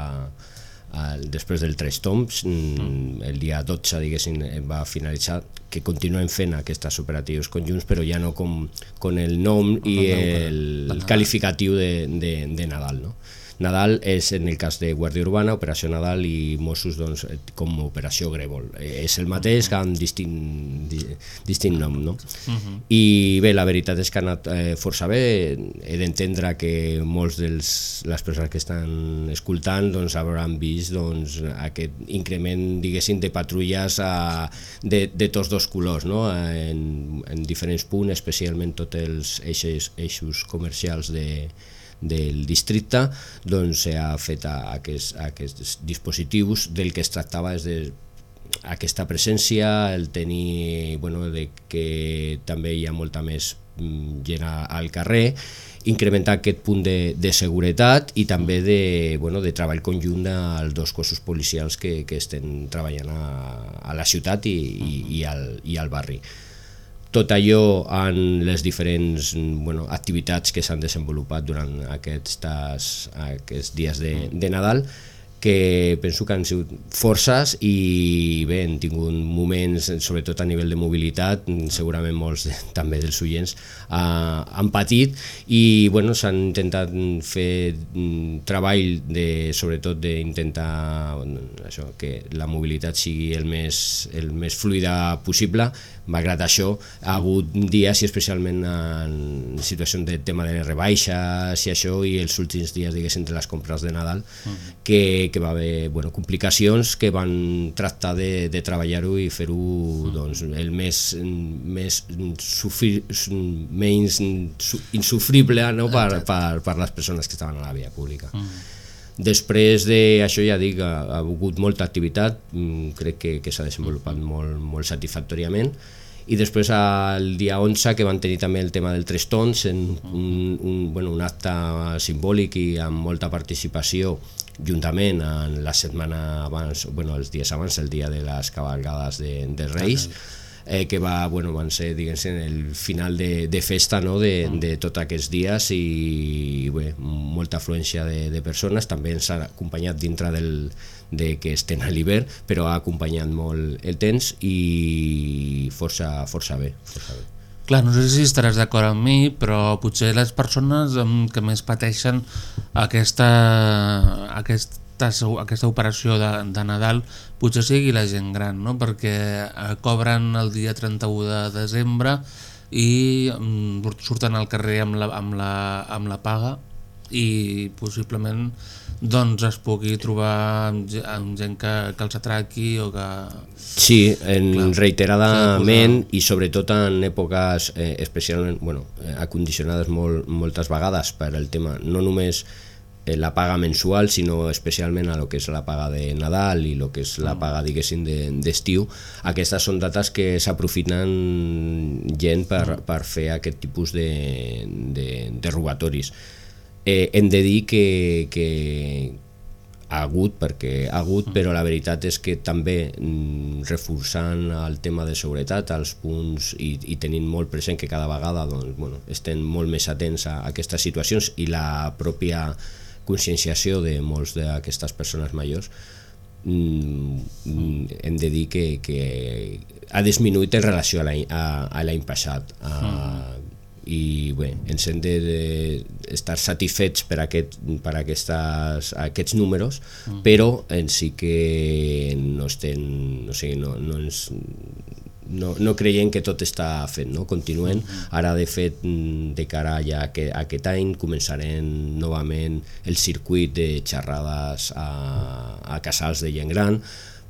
el, després del Tres Toms, mm. el dia 12, diguéssim, eh, va finalitzar que continuem fent aquests operatius conjunts, però ja no com, con el nom i el, Nadal. qualificatiu de, de, de Nadal, no? Nadal és en el cas de Guàrdia Urbana, Operació Nadal i Mossos doncs, eh, com Operació Grèvol. Eh, és el mateix que amb distint, di- distint nom. No? Mhm. I bé, la veritat és que ha anat eh, força bé. He d'entendre que molts de les persones que estan escoltant doncs, hauran vist doncs, aquest increment diguéssim de patrulles a, de, de tots dos colors no? en, en diferents punts, especialment tots els eixos, eixos comercials de, del districte doncs s'ha fet a, aquests, aquests dispositius del que es tractava és de aquesta presència, el tenir bueno, de que també hi ha molta més mm, gent al carrer, incrementar aquest punt de, de seguretat i també de, bueno, de treball conjunt dels dos cossos policials que, que estem treballant a, a la ciutat i, i, i, al, i al barri tot allò en les diferents mm, bueno, activitats que s'han desenvolupat durant aquests, aquests dies de, de Nadal que penso que han sigut forces i bé, han tingut moments, sobretot a nivell de mobilitat, mm, segurament molts de, *laughs* també dels oients eh, han patit i bueno, s'han intentat fer mm, treball de, sobretot d'intentar mm, això, que la mobilitat sigui el més, el més fluida possible malgrat això, ha hagut dies i especialment en situacions de tema de rebaixes i això i els últims dies diguéssim de les compres de Nadal que, que va haver bueno, complicacions que van tractar de, de treballar-ho i fer-ho doncs, el més, més sufri, menys su- insufrible no? per, per, per les persones que estaven a la via pública. Després d'això ja dic, ha, ha hagut molta activitat, mm, crec que, que s'ha desenvolupat molt, molt satisfactòriament. I després el dia 11 que van tenir també el tema del Tres Tons en un, un, bueno, un acte simbòlic i amb molta participació juntament en la setmana abans, bueno, els dies abans, el dia de les cabalgades de, de Reis eh, que va, bueno, van ser diguéssim el final de, de festa no? de, de tots aquests dies i bé, molta afluència de, de persones també ens ha acompanyat dintre del, de que estem a l'hivern però ha acompanyat molt el temps i força, força bé, força bé. Clar, no sé si estaràs d'acord amb mi, però potser les persones que més pateixen aquesta, seu- aquesta operació de, de Nadal potser sigui la gent gran, no? perquè eh, cobren el dia 31 de desembre i mm, surten al carrer amb la, amb la, amb la paga i possiblement doncs es pugui trobar amb, amb gent que, que els atraqui o que... Sí, en Clar, reiteradament de i sobretot en èpoques eh, especialment bueno, eh, acondicionades molt, moltes vegades per el tema no només la paga mensual sinó especialment a lo que és la paga de Nadal i lo que és la paga diguéssim de- d'estiu. Aquestes són dates que s'aprofiten gent per, per fer aquest tipus de, de, de robatoris. Eh, hem de dir que, que ha hagut, perquè ha hagut, però la veritat és que també mm, reforçant el tema de seguretat, els punts i, i tenint molt present que cada vegada doncs, bueno, estem molt més atents a aquestes situacions i la pròpia conscienciació de molts d'aquestes persones majors mm, mm, hem de dir que, que ha disminuït en relació a l'any a, a passat. Uh, i bé, ens hem de, de estar satisfets per, aquest, per aquestes, aquests números però en sí que no estem no, sé, no, no ens no, no creiem que tot està fet, no? continuem. Ara, de fet, mm, de cara ja a que, a aquest any, començarem novament el circuit de xerrades a, a casals de gent gran,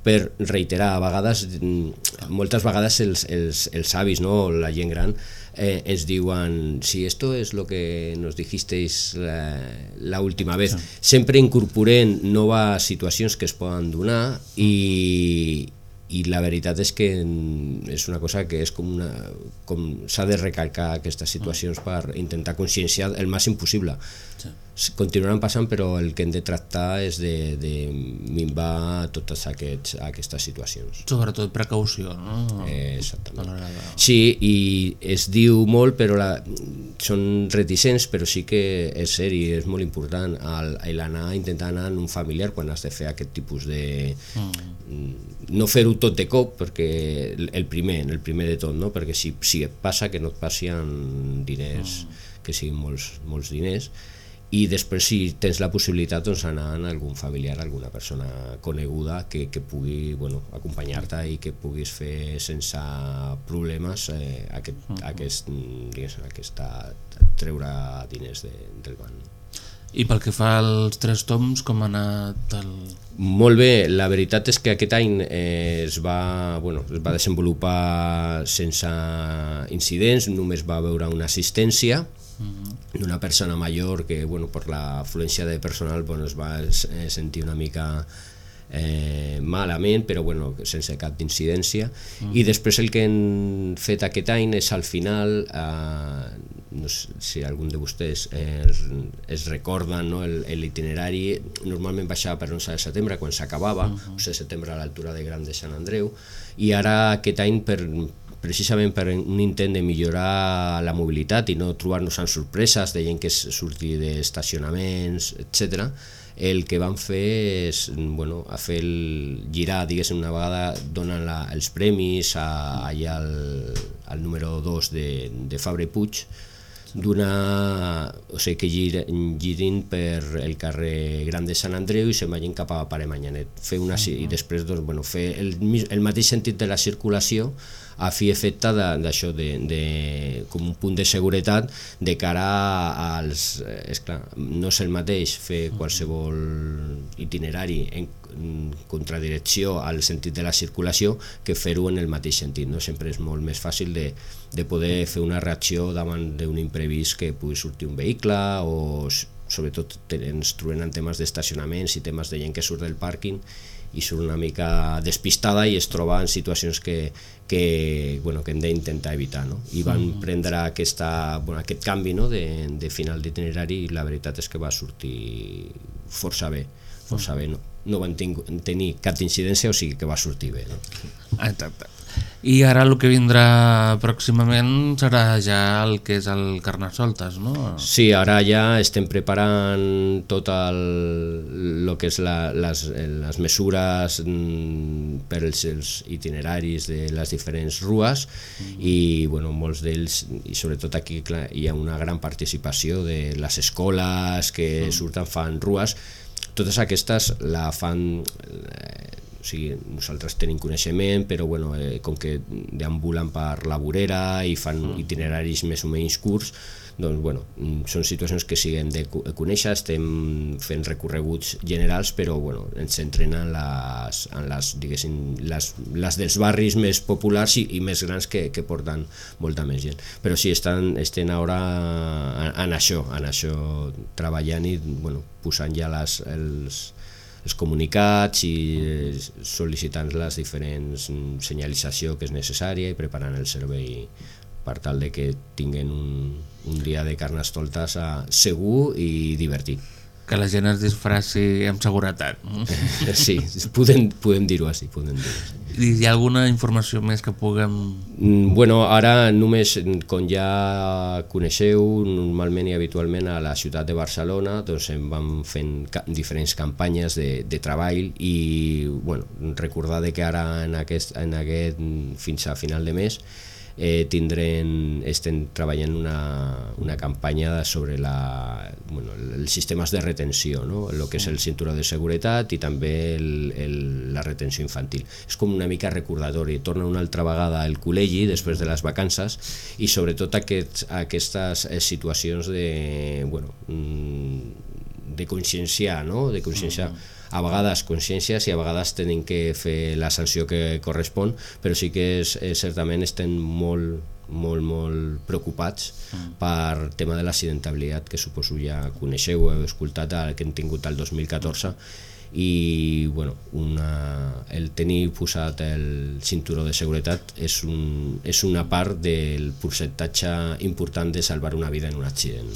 per reiterar, a vegades, mm, moltes vegades els, els, els avis, no? la gent gran, eh, ens diuen si esto es lo que nos dijisteis la, la última vez. Sempre incorporem noves situacions que es poden donar i, i la veritat és que mm, és una cosa que és com una com s'ha de recalcar aquestes situacions per intentar conscienciar el màxim possible. S- continuaran passant però el que hem de tractar és de, de minvar totes aquests, aquestes situacions Sobretot precaució, no? Eh, exactament. A l'hora de- Sí, i es diu molt, però la, són reticents, però sí que és cert i és molt important l'anar a intentar anar en un familiar quan has de fer aquest tipus de... Mm. No fer-ho tot de cop, perquè el primer, el primer de tot, no? perquè si, si et passa que no et passi diners, que siguin molts, molts diners, i després si tens la possibilitat doncs anar amb algun familiar, alguna persona coneguda que, que pugui bueno, acompanyar-te i que puguis fer sense problemes eh, aquest, uh -huh. aquest, digues, aquesta, treure diners de, del banc. I pel que fa als tres toms, com ha anat el... Molt bé, la veritat és que aquest any eh, es, va, bueno, es va desenvolupar sense incidents, només va haver una assistència uh -huh. D'una persona major que bueno, per l'afluència de personal bueno, es va eh, sentir una mica eh, malament, però bueno, sense cap d'incidència. Mm. I després el que hem fet aquest any és al final, eh, no sé si algun de vostès eh, es, es recorden no, l'itinerari, normalment baixava per 11 de setembre quan s'acabava, mm -hmm. 11 de setembre a l'altura de Gran de Sant Andreu, i ara aquest any per precisament per un intent de millorar la mobilitat i no trobar-nos amb sorpreses de gent que surti d'estacionaments, etc el que van fer és bueno, a fer el girar, diguéssim, una vegada donen la, els premis a, allà al, al número 2 de, de Fabra i Puig, d'una... o sigui, que girin, girin per el carrer Gran de Sant Andreu i se'n vagin cap a Pare Manyanet. Fer una, I després doncs, bueno, fer el, el mateix sentit de la circulació a fi efecte d'això, de, de, de, com un punt de seguretat de cara als... És clar, no és el mateix fer qualsevol itinerari en contradirecció al sentit de la circulació que fer-ho en el mateix sentit. No? Sempre és molt més fàcil de, de poder fer una reacció davant d'un imprevist que pugui sortir un vehicle o sobretot ens trobem en temes d'estacionaments i temes de gent que surt del pàrquing i surt una mica despistada i es troba en situacions que, que, bueno, que hem d'intentar evitar. No? I van mm. prendre aquesta, bueno, aquest canvi no? de, de final d'itinerari i la veritat és que va sortir força bé, força bé. No, no van tenir cap incidència, o sigui que va sortir bé. No? Exacte. I ara el que vindrà pròximament serà ja el que és el Carnestoltes, no? Sí, ara ja estem preparant tot el, el que és la, les, les mesures mm, per als, els itineraris de les diferents rues mm. i bueno, molts d'ells, i sobretot aquí clar, hi ha una gran participació de les escoles que mm. surten fan rues, totes aquestes la fan eh, o sigui, nosaltres tenim coneixement, però bueno, eh, com que deambulen per la vorera i fan mm. itineraris més o menys curts, doncs bueno, són situacions que sí hem de conèixer, estem fent recorreguts generals, però bueno, ens centren en les, en les, diguéssim, les, les dels barris més populars i, i més grans que, que porten molta més gent. Però sí, estan, estem ara en, en això, en això treballant i bueno, posant ja les, els, els comunicats i sol·licitant les diferents senyalització que és necessària i preparant el servei per tal de que tinguin un, un dia de carnestoltes segur i divertit que la gent es disfraci amb seguretat. Sí, podem, podem dir-ho així. Podem dir així. I hi ha alguna informació més que puguem... Mm, bueno, ara només, com ja coneixeu, normalment i habitualment a la ciutat de Barcelona doncs em van fent diferents campanyes de, de treball i bueno, recordar que ara en aquest, en aquest, fins a final de mes eh, tindrem, estem treballant una, una campanya sobre la, bueno, els sistemes de retenció, no? el que és el cinturó de seguretat i també el, el, la retenció infantil. És com una mica recordatori, torna una altra vegada al col·legi després de les vacances i sobretot aquests, aquestes eh, situacions de, bueno, mm, de conscienciar, no? de conscienciar mm -hmm a vegades consciències i a vegades tenim que fer la sanció que correspon, però sí que és, és certament estem molt, molt, molt preocupats mm. per tema de l'accidentabilitat que suposo ja coneixeu, heu escoltat el que hem tingut el 2014 i bueno, una, el tenir posat el cinturó de seguretat és, un, és una part del percentatge important de salvar una vida en un accident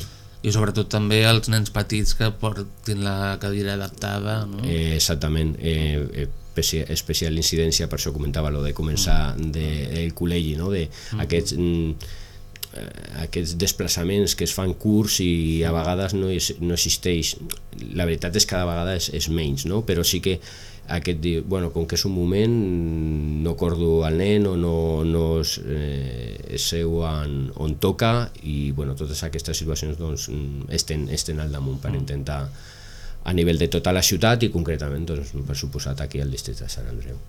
i sobretot també els nens petits que portin la cadira adaptada no? eh, exactament eh, eh, especial incidència per això comentava lo de començar mm. de, el col·legi no? de mm. aquests mm, eh, aquests desplaçaments que es fan curts i a vegades no, és, no existeix la veritat és que cada vegada és, és menys, no? però sí que aquest diu, bueno, com que és un moment no cordo al nen o no, no es, eh, es seu on, on toca i bueno, totes aquestes situacions doncs, esten, esten al damunt per intentar a nivell de tota la ciutat i concretament doncs, per suposat aquí al districte de Sant Andreu.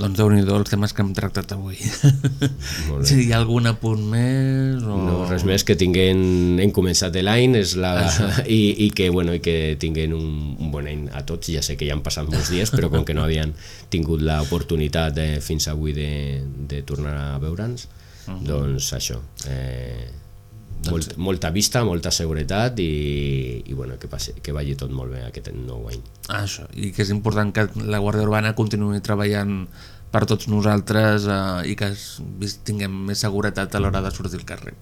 Doncs déu nhi els temes que hem tractat avui. Si *laughs* hi ha algun apunt més? O... No, res més que tinguin, hem començat l'any és la, *laughs* i, i, que, bueno, i que tinguin un, un bon any a tots. Ja sé que ja han passat molts dies, però com que no havien tingut l'oportunitat fins avui de, de tornar a veure'ns, uh -huh. doncs això. Eh, molt, molta vista, molta seguretat i, i bueno, que, passi, que vagi tot molt bé aquest nou any. Ah, Això, i que és important que la Guàrdia Urbana continuï treballant per tots nosaltres eh, i que tinguem més seguretat a l'hora de sortir al carrer.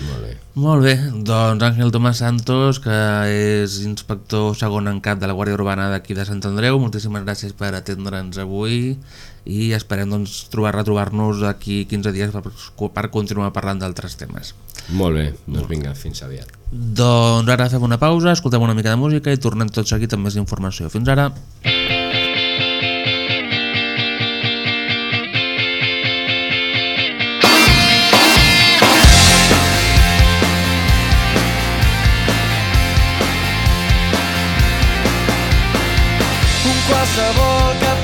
Molt bé. Molt bé, doncs Àngel Tomàs Santos, que és inspector segon en cap de la Guàrdia Urbana d'aquí de Sant Andreu, moltíssimes gràcies per atendre'ns avui i esperem doncs, trobar retrobar-nos d'aquí 15 dies per, per continuar parlant d'altres temes. Molt bé, doncs vinga, fins aviat. Doncs ara fem una pausa, escoltem una mica de música i tornem tot seguit amb més informació. Fins ara. Un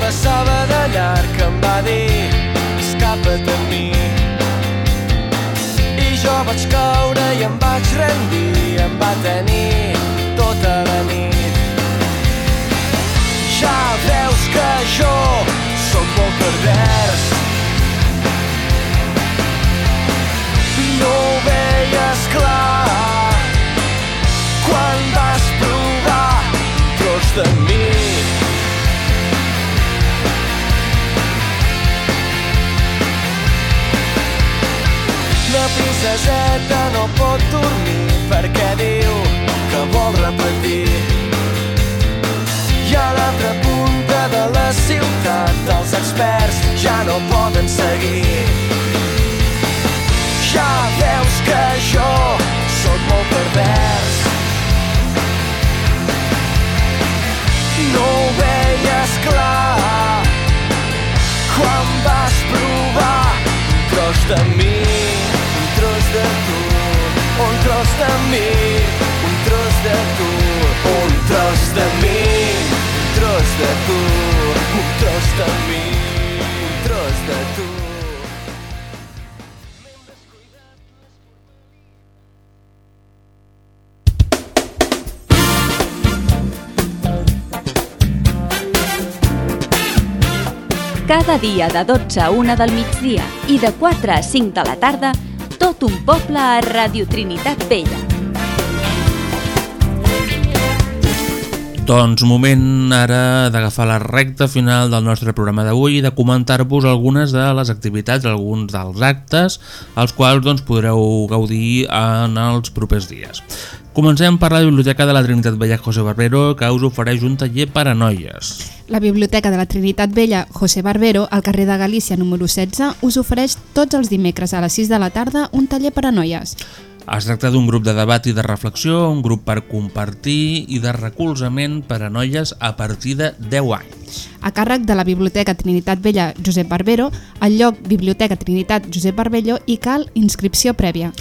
passava de llarg em va dir escapa't de mi. I jo vaig caure i em vaig rendir em va tenir tota la nit. Ja veus que jo sóc molt pervers. No ho veies clar. Quan vas provar tros de mi La princeseta no pot dormir perquè diu que vol repetir. I a l'altra punta de la ciutat els experts ja no poden seguir. Ja veus que jo sóc molt pervers. No ho veies clar quan vas provar un tros de mi, de mi, un tros de tu, un tros de mi, un tros de tu, un tros de mi, un tros de tu. Cada dia de 12 a 1 del migdia i de 4 a 5 de la tarda, tot un poble a Radio Trinitat Vella. Doncs moment ara d'agafar la recta final del nostre programa d'avui i de comentar-vos algunes de les activitats, alguns dels actes, els quals doncs, podreu gaudir en els propers dies. Comencem per la Biblioteca de la Trinitat Vella José Barbero, que us ofereix un taller per a noies. La Biblioteca de la Trinitat Vella José Barbero, al carrer de Galícia número 16, us ofereix tots els dimecres a les 6 de la tarda un taller per a noies. Es tracta d'un grup de debat i de reflexió, un grup per compartir i de recolzament per a noies a partir de 10 anys. A càrrec de la Biblioteca Trinitat Vella Josep Barbero, al lloc Biblioteca Trinitat Josep Barbello hi cal inscripció prèvia.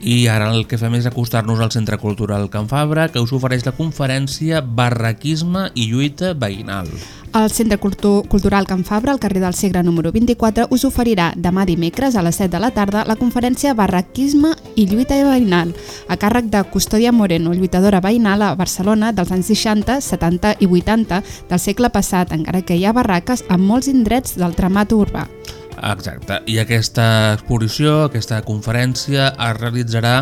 I ara el que fem és acostar-nos al Centre Cultural Can Fabra, que us ofereix la conferència Barraquisme i lluita veïnal. El Centre Cultu Cultural Can Fabra, al carrer del Segre número 24, us oferirà demà dimecres a les 7 de la tarda la conferència Barraquisme i lluita veïnal, a càrrec de Custòdia Moreno, lluitadora veïnal a Barcelona dels anys 60, 70 i 80 del segle passat, encara que hi ha barraques a molts indrets del tramat urbà. Exacte, i aquesta exposició, aquesta conferència es realitzarà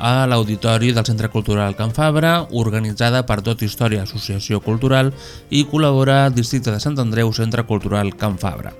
a l'Auditori del Centre Cultural Can Fabra, organitzada per Tot Història Associació Cultural i col·labora al Districte de Sant Andreu Centre Cultural Can Fabra.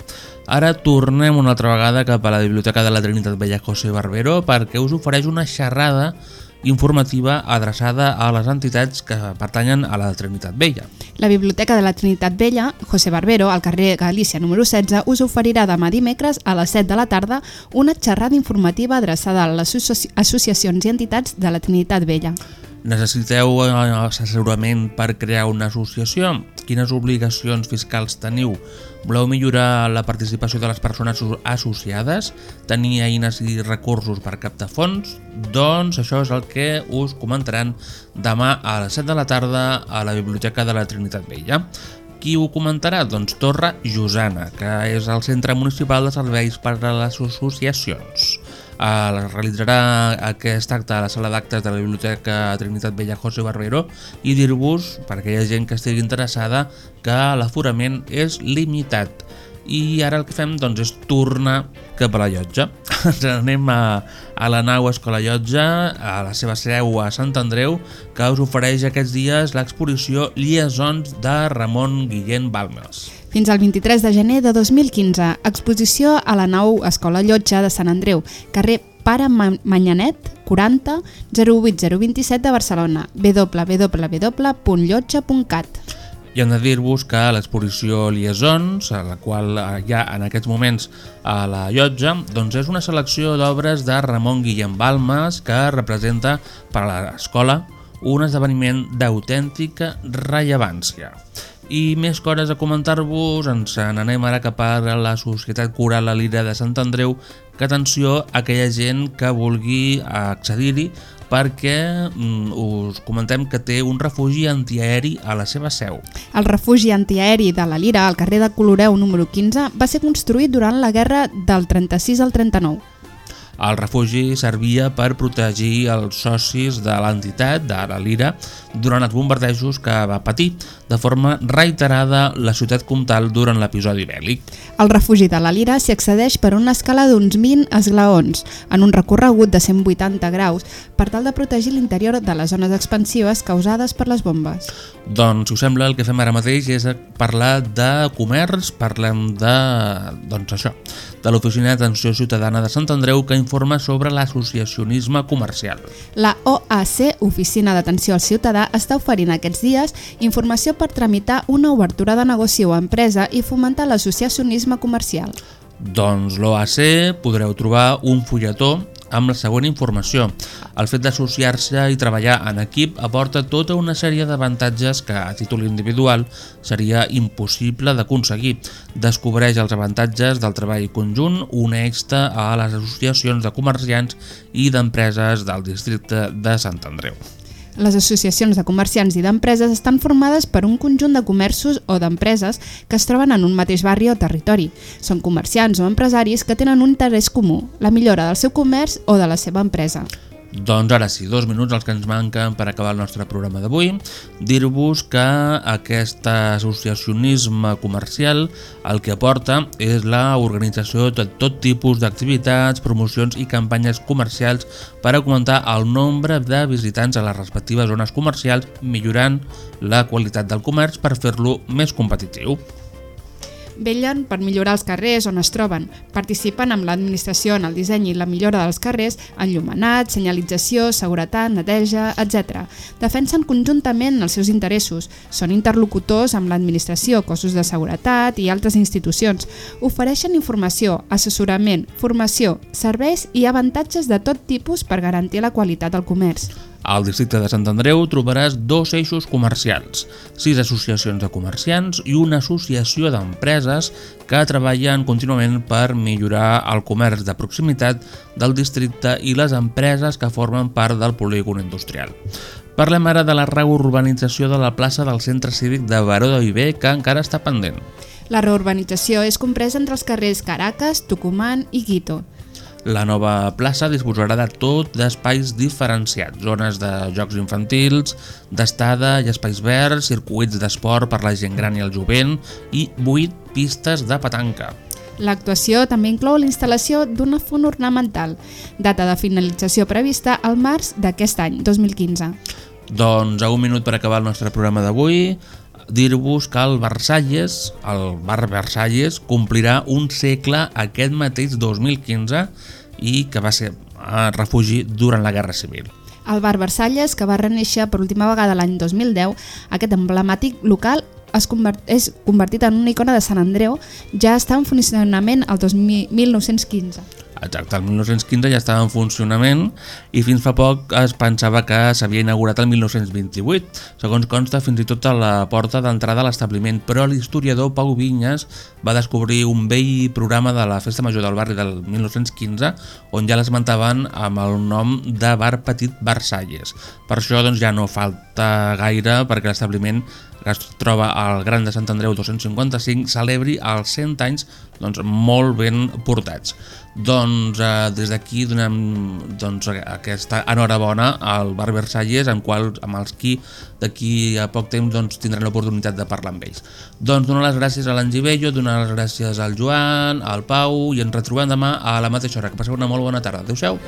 Ara tornem una altra vegada cap a la Biblioteca de la Trinitat Vella José Barbero perquè us ofereix una xerrada informativa adreçada a les entitats que pertanyen a la Trinitat Vella. La Biblioteca de la Trinitat Vella, José Barbero, al carrer Galícia número 16, us oferirà demà dimecres a les 7 de la tarda una xerrada informativa adreçada a les associ- associacions i entitats de la Trinitat Vella. Necessiteu eh, assessorament per crear una associació? Quines obligacions fiscals teniu? Voleu millorar la participació de les persones asso- associades? Tenir eines i recursos per captar fons? Doncs això és el que us comentaran demà a les 7 de la tarda a la Biblioteca de la Trinitat Vella. Qui ho comentarà? Doncs Torre Josana, que és el Centre Municipal de Serveis per a les Associacions. Eh, realitzarà aquest acte a la sala d'actes de la Biblioteca Trinitat Vella José Barbero i dir-vos, per aquella gent que estigui interessada, que l'aforament és limitat. I ara el que fem doncs, és tornar cap a la llotja. Ens *laughs* anem a, a la nau Escola Llotja, a la seva seu a Sant Andreu, que us ofereix aquests dies l'exposició Liaisons de Ramon Guillén Balmes. Fins al 23 de gener de 2015, exposició a la nau Escola Llotja de Sant Andreu, carrer Pare Ma- Manyanet, 40 08027 de Barcelona, www.llotja.cat. I hem de dir-vos que l'exposició Liaisons, a la qual hi ha en aquests moments a la llotja, doncs és una selecció d'obres de Ramon Guillem Balmes que representa per a l'escola un esdeveniment d'autèntica rellevància. I més coses a comentar-vos, ens n'anem ara cap a la Societat Coral La Lira de Sant Andreu, que atenció a aquella gent que vulgui accedir-hi perquè mm, us comentem que té un refugi antiaeri a la seva seu. El refugi antiaeri de la Lira, al carrer de Coloreu número 15, va ser construït durant la guerra del 36 al 39. El refugi servia per protegir els socis de l'entitat, de la Lira, durant els bombardejos que va patir de forma reiterada la ciutat comtal durant l'episodi bèl·lic. Al refugi de la Lira s'hi accedeix per una escala d'uns 20 esglaons, en un recorregut de 180 graus, per tal de protegir l'interior de les zones expansives causades per les bombes. Doncs, si us sembla, el que fem ara mateix és parlar de comerç, parlem de, doncs això, de l'Oficina d'Atenció Ciutadana de Sant Andreu que informa sobre l'associacionisme comercial. La OAC, Oficina d'Atenció al Ciutadà, està oferint aquests dies informació per tramitar una obertura de negoci o empresa i fomentar l'associacionisme comercial. Doncs l'OAC podreu trobar un fulletó amb la següent informació. El fet d'associar-se i treballar en equip aporta tota una sèrie d'avantatges que a títol individual seria impossible d'aconseguir. Descobreix els avantatges del treball conjunt, uneix-te a les associacions de comerciants i d'empreses del districte de Sant Andreu. Les associacions de comerciants i d'empreses estan formades per un conjunt de comerços o d'empreses que es troben en un mateix barri o territori. Són comerciants o empresaris que tenen un interès comú, la millora del seu comerç o de la seva empresa. Doncs ara sí, dos minuts els que ens manquen per acabar el nostre programa d'avui. Dir-vos que aquest associacionisme comercial el que aporta és la organització de tot tipus d'activitats, promocions i campanyes comercials per augmentar el nombre de visitants a les respectives zones comercials, millorant la qualitat del comerç per fer-lo més competitiu. Vellen per millorar els carrers on es troben, participen amb l'administració en el disseny i la millora dels carrers, enllumenat, senyalització, seguretat, neteja, etc. Defensen conjuntament els seus interessos, són interlocutors amb l'administració, cossos de seguretat i altres institucions, ofereixen informació, assessorament, formació, serveis i avantatges de tot tipus per garantir la qualitat del comerç. Al districte de Sant Andreu trobaràs dos eixos comercials, sis associacions de comerciants i una associació d'empreses que treballen contínuament per millorar el comerç de proximitat del districte i les empreses que formen part del polígon industrial. Parlem ara de la reurbanització de la plaça del centre cívic de Baró de Viver que encara està pendent. La reurbanització és compresa entre els carrers Caracas, Tucumán i Quito. La nova plaça disposarà de tot d'espais diferenciats, zones de jocs infantils, d'estada i espais verds, circuits d'esport per la gent gran i el jovent i 8 pistes de petanca. L'actuació també inclou l'instal·lació d'una font ornamental, data de finalització prevista al març d'aquest any, 2015. Doncs a un minut per acabar el nostre programa d'avui, dir-vos que el Versalles, el bar Versalles, complirà un segle aquest mateix 2015 i que va ser eh, refugi durant la Guerra Civil. El bar Versalles, que va reneixer per última vegada l'any 2010, aquest emblemàtic local es convert, és convertit en una icona de Sant Andreu, ja està en funcionament 2000, 1915. Exacte, el 1915 ja estava en funcionament i fins fa poc es pensava que s'havia inaugurat el 1928. Segons consta, fins i tot a la porta d'entrada a l'establiment, però l'historiador Pau Vinyes va descobrir un vell programa de la Festa Major del Barri del 1915 on ja l'esmentaven amb el nom de Bar Petit Versalles. Per això doncs, ja no falta gaire perquè l'establiment que es troba al Gran de Sant Andreu 255 celebri els 100 anys doncs, molt ben portats. Doncs eh, des d'aquí donem doncs, aquesta enhorabona al Bar Versalles amb, qual, amb els qui d'aquí a poc temps doncs, tindran l'oportunitat de parlar amb ells. Doncs donar les gràcies a l'Angibello, donar les gràcies al Joan, al Pau i ens retrobem demà a la mateixa hora. Que passeu una molt bona tarda. Adéu-siau.